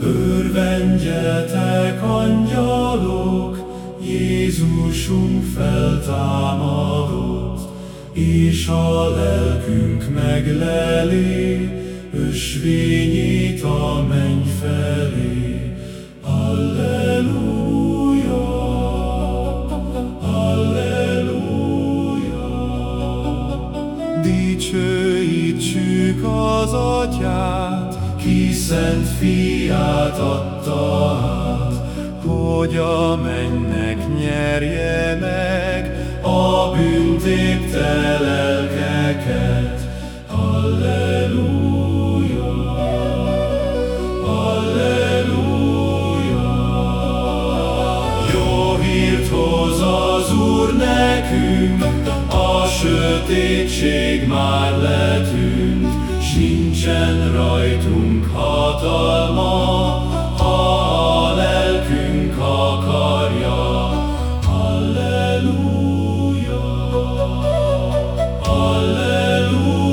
Örvendjetek, angyalok, Jézusunk feltámadott, És a lelkünk megleli, Ösvényét a menny felé. Dicsőítsük az Atyát, ki szent fiát adta át, hogy a mennek nyerje meg a bűntépte lelkeket. Halleluja, halleluja. Jó hírt hoz sötétség már letűnt, s rajtunk hatalma, ha a lelkünk akarja. Halleluja, halleluja.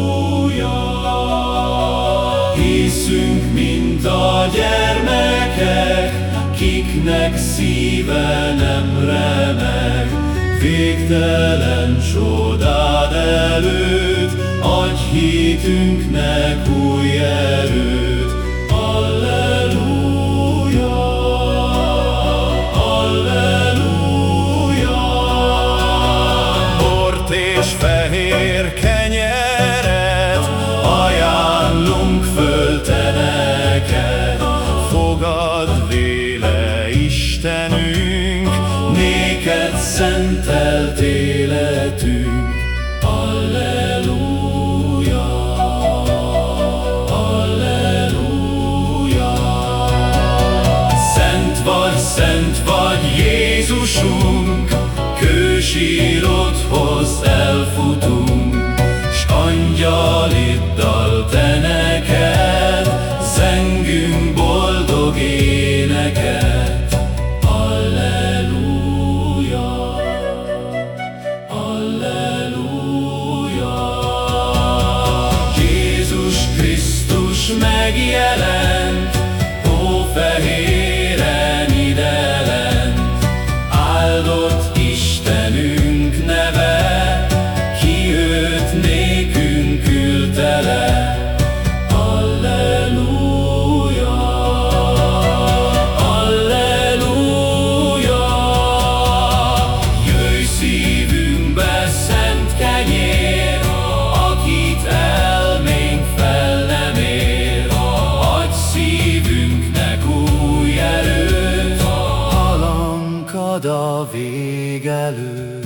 Hiszünk, mint a gyermekek, kiknek szíve nem remeg, végtelen csodád előtt, adj hitünknek új erőt. Alleluja, alleluja. Bort és fehér kenyeret ajánlunk föl te neked. Fogad angyaliddal te neked zengünk boldog éneket. Alleluja, Alleluja. Jézus Krisztus megjelent, a vég előtt.